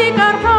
Garpa